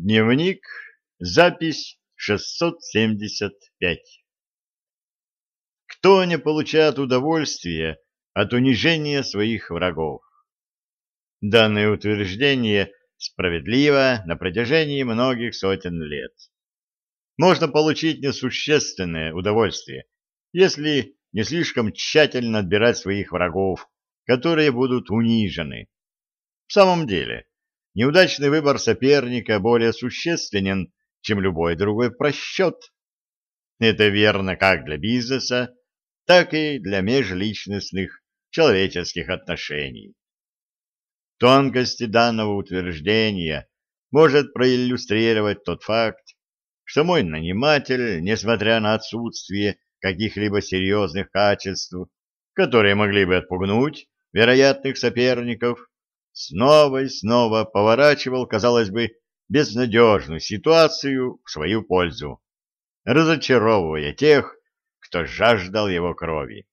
Дневник, запись 675. Кто не получает удовольствия от унижения своих врагов? Данное утверждение справедливо на протяжении многих сотен лет. Можно получить несущественное удовольствие, если не слишком тщательно отбирать своих врагов, которые будут унижены. В самом деле, неудачный выбор соперника более существенен, чем любой другой просчет. Это верно как для бизнеса, так и для межличностных человеческих отношений. Тонкости данного утверждения может проиллюстрировать тот факт, что мой наниматель, несмотря на отсутствие каких-либо серьезных качеств, которые могли бы отпугнуть вероятных соперников, снова и снова поворачивал, казалось бы, безнадежную ситуацию в свою пользу, разочаровывая тех, кто жаждал его крови.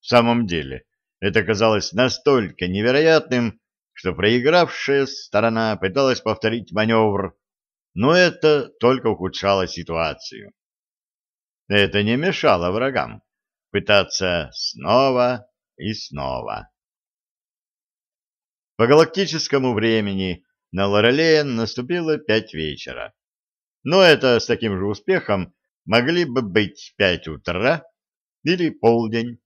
В самом деле, это казалось настолько невероятным, что проигравшая сторона пыталась повторить маневр, но это только ухудшало ситуацию. Это не мешало врагам пытаться снова и снова. По галактическому времени на Лорелеен наступило пять вечера. Но это с таким же успехом могли бы быть пять утра или полдень.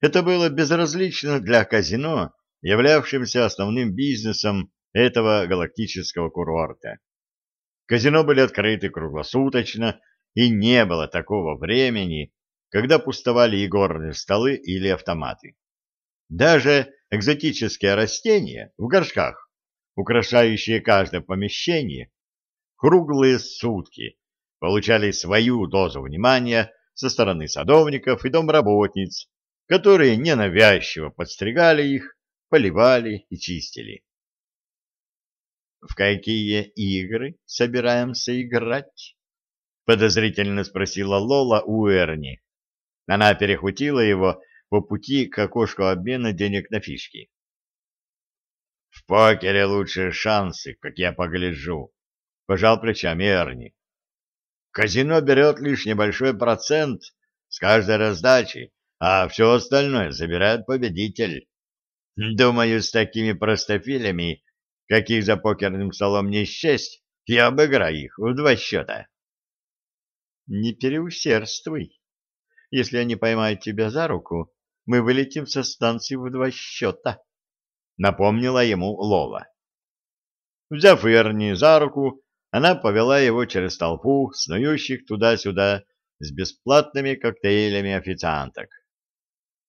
Это было безразлично для казино, являвшимся основным бизнесом этого галактического курорта. Казино были открыты круглосуточно, и не было такого времени, когда пустовали игорные столы или автоматы. Даже экзотические растения в горшках, украшающие каждое помещение, круглые сутки получали свою дозу внимания со стороны садовников и домработниц, которые ненавязчиво подстригали их, поливали и чистили. «В какие игры собираемся играть?» — подозрительно спросила Лола у Эрни. Она перехватила его по пути к окошку обмена денег на фишки. «В покере лучшие шансы, как я погляжу», — пожал плечами Эрни. «Казино берет лишь небольшой процент с каждой раздачи, а все остальное забирает победитель. Думаю, с такими простофилями, каких за покерным столом не счесть, я обыграю их в два счета». «Не переусердствуй. Если они поймают тебя за руку, мы вылетим со станции в два счета, — напомнила ему Лола. Взяв Эрни за руку, она повела его через толпу, снующих туда-сюда с бесплатными коктейлями официанток.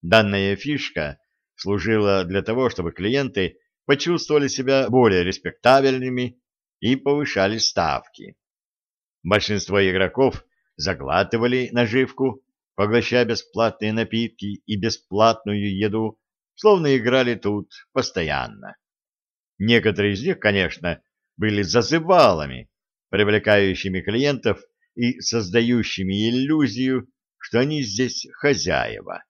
Данная фишка служила для того, чтобы клиенты почувствовали себя более респектабельными и повышали ставки. Большинство игроков заглатывали наживку, поглощая бесплатные напитки и бесплатную еду, словно играли тут постоянно. Некоторые из них, конечно, были зазывалами, привлекающими клиентов и создающими иллюзию, что они здесь хозяева.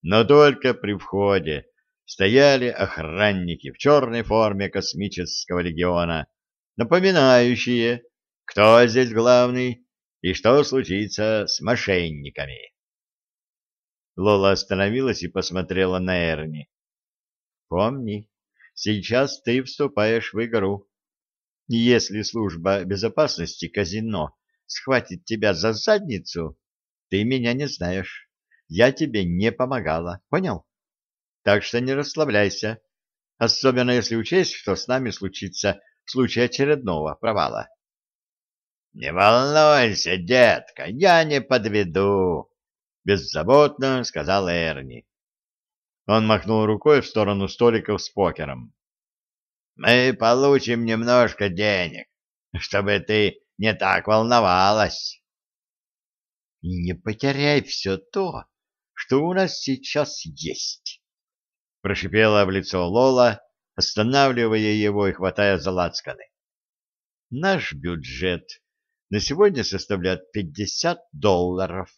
Но только при входе стояли охранники в черной форме космического легиона, напоминающие, кто здесь главный и что случится с мошенниками. Лола остановилась и посмотрела на Эрни. «Помни, сейчас ты вступаешь в игру. Если служба безопасности казино схватит тебя за задницу, ты меня не знаешь. Я тебе не помогала, понял? Так что не расслабляйся, особенно если учесть, что с нами случится в случае очередного провала. Не волнуйся, детка, я не подведу, беззаботно сказал Эрни. Он махнул рукой в сторону столиков с покером. Мы получим немножко денег, чтобы ты не так волновалась. И не потеряй все то, что у нас сейчас есть, прошипела в лицо Лола, останавливая его и хватая за лацканы. Наш бюджет на сегодня составляет 50 долларов.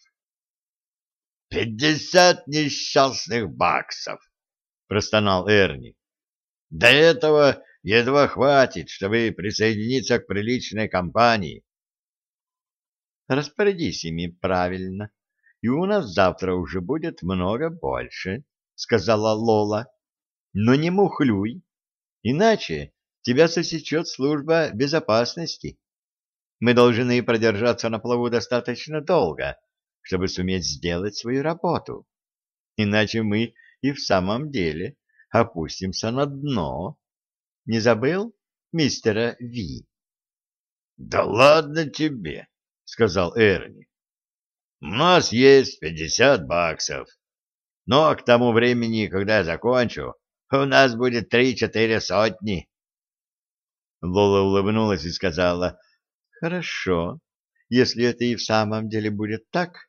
«Пятьдесят несчастных баксов!» — простонал Эрни. «До этого едва хватит, чтобы присоединиться к приличной компании. Распорядись ими правильно, и у нас завтра уже будет много больше, — сказала Лола. Но не мухлюй, иначе тебя засечет служба безопасности. Мы должны продержаться на плаву достаточно долго, чтобы суметь сделать свою работу. Иначе мы и в самом деле опустимся на дно. Не забыл мистера Ви? — Да ладно тебе, — сказал Эрни. — У нас есть пятьдесят баксов. Но к тому времени, когда я закончу, у нас будет три-четыре сотни. Лола улыбнулась и сказала, «Хорошо, если это и в самом деле будет так,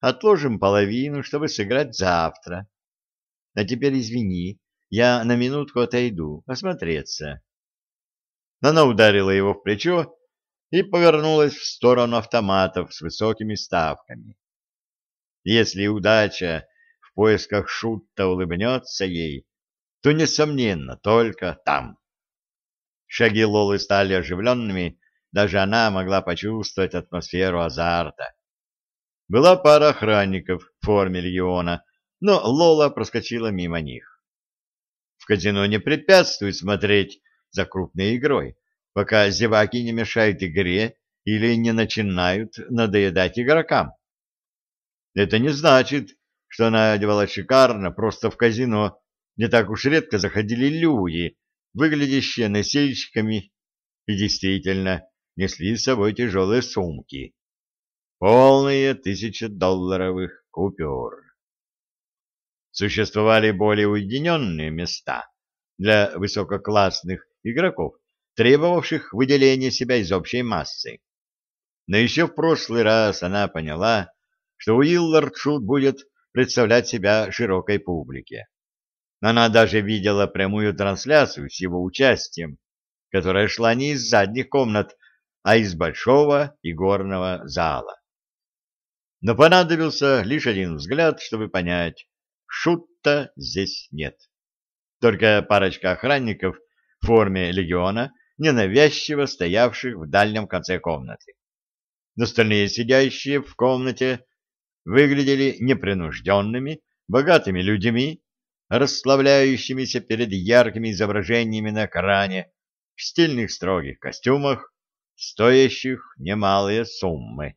отложим половину, чтобы сыграть завтра. А теперь извини, я на минутку отойду, осмотреться». Она ударила его в плечо и повернулась в сторону автоматов с высокими ставками. Если удача в поисках шута улыбнется ей, то, несомненно, только там. Шаги Лолы стали оживленными, даже она могла почувствовать атмосферу азарта. Была пара охранников в форме легиона, но Лола проскочила мимо них. В казино не препятствует смотреть за крупной игрой, пока зеваки не мешают игре или не начинают надоедать игрокам. Это не значит, что она одевалась шикарно, просто в казино не так уж редко заходили люди, выглядящие носильщиками, и действительно несли с собой тяжелые сумки, полные тысячедолларовых купюр. Существовали более уединенные места для высококлассных игроков, требовавших выделения себя из общей массы. Но еще в прошлый раз она поняла, что Уиллард Шут будет представлять себя широкой публике. Она даже видела прямую трансляцию с его участием, которая шла не из задних комнат, а из большого игорного зала. Но понадобился лишь один взгляд, чтобы понять, шут-то здесь нет. Только парочка охранников в форме легиона, ненавязчиво стоявших в дальнем конце комнаты. Остальные сидящие в комнате выглядели непринужденными, богатыми людьми, расслабляющимися перед яркими изображениями на экране в стильных строгих костюмах, стоящих немалые суммы.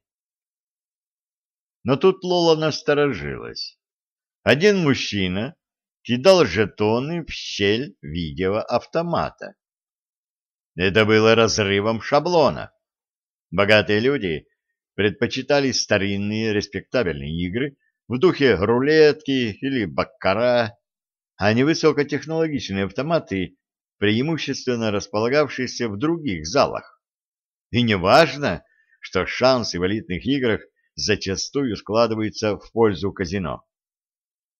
Но тут Лола насторожилась. Один мужчина кидал жетоны в щель видеоавтомата. Это было разрывом шаблона. Богатые люди предпочитали старинные респектабельные игры в духе рулетки или баккара, а не высокотехнологичные автоматы, преимущественно располагавшиеся в других залах. И не важно, что шансы в элитных играх зачастую складываются в пользу казино.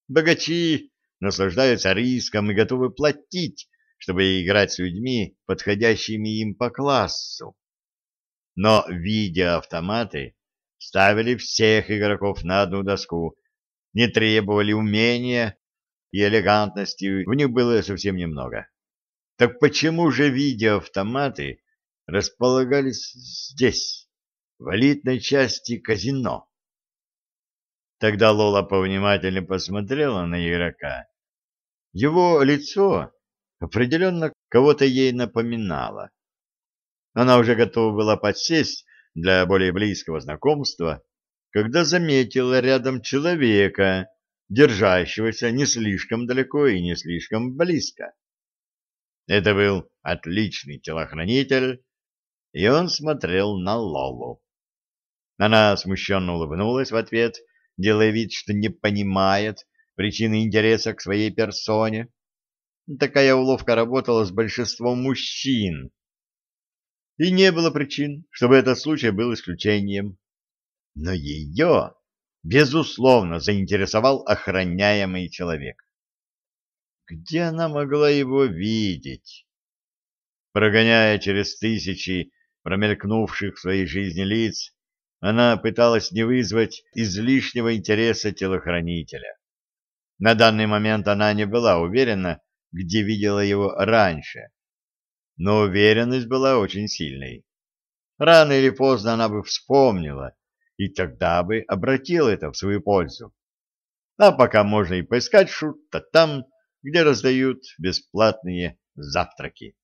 Богачи наслаждаются риском и готовы платить, чтобы играть с людьми, подходящими им по классу. Но видеоавтоматы ставили всех игроков на одну доску, не требовали умения и элегантности, в них было совсем немного. Так почему же видеоавтоматы располагались здесь, в элитной части казино? Тогда Лола повнимательнее посмотрела на игрока. Его лицо определенно кого-то ей напоминало. Она уже готова была подсесть для более близкого знакомства, когда заметила рядом человека, держащегося не слишком далеко и не слишком близко. Это был отличный телохранитель, и он смотрел на Лолу. Она смущенно улыбнулась в ответ, делая вид, что не понимает причины интереса к своей персоне. Такая уловка работала с большинством мужчин. И не было причин, чтобы этот случай был исключением. Но ее безусловно, заинтересовал охраняемый человек. Где она могла его видеть? Прогоняя через тысячи промелькнувших в своей жизни лиц, она пыталась не вызвать излишнего интереса телохранителя. На данный момент она не была уверена, где видела его раньше. но уверенность была очень сильной. Рано или поздно она бы вспомнила, и тогда бы обратила это в свою пользу. А пока можно и поискать шут-то там, где раздают бесплатные завтраки.